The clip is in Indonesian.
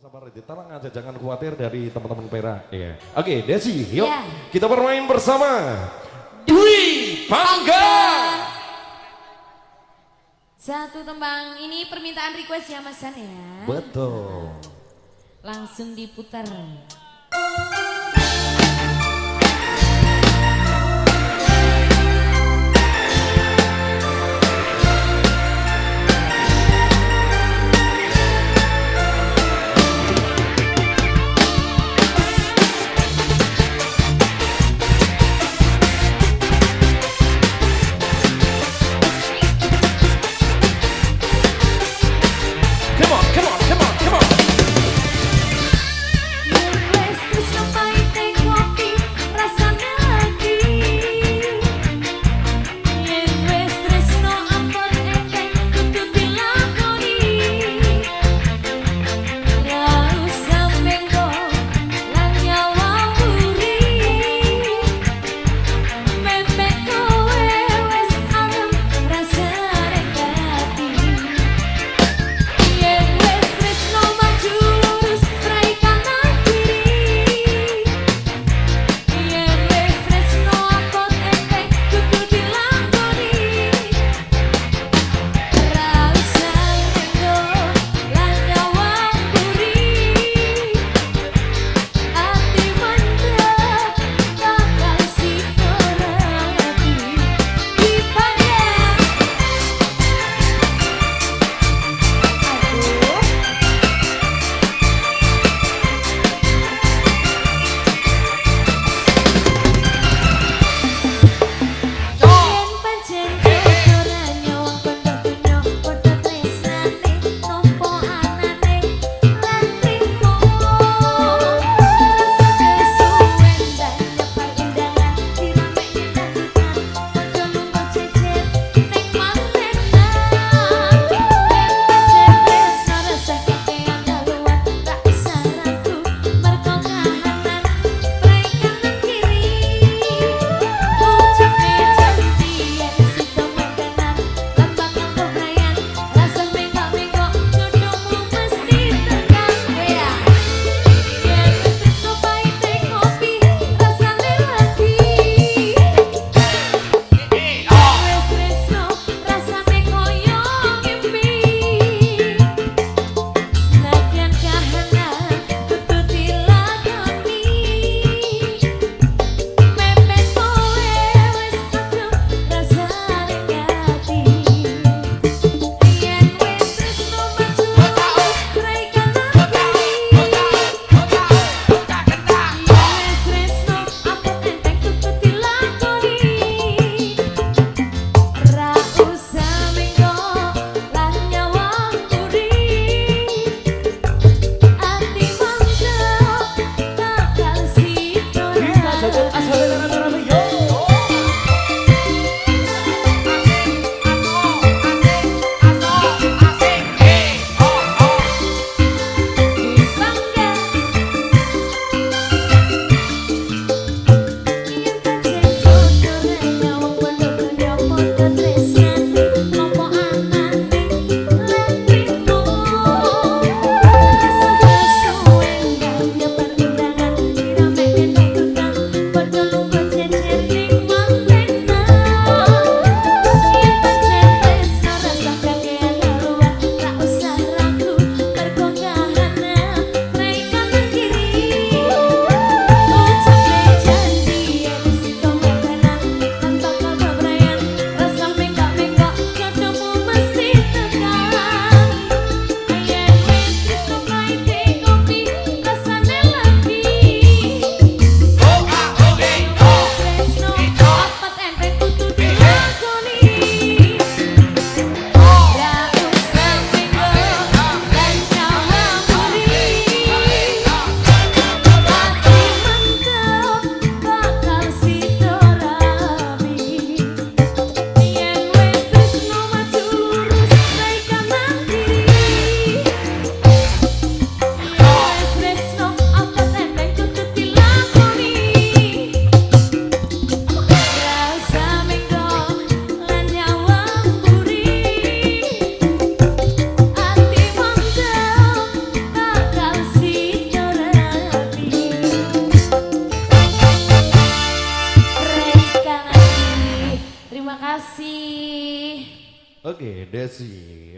Sabar aja, tenang aja, jangan khawatir dari teman-teman Pera. Iya. Oke, Desi, yuk Iya. kita bermain bersama Dwi Pangga. Satu tembang ini permintaan request ya Mas San ya. Betul. Langsung diputar. Kasih. Oke, Desi. Iya.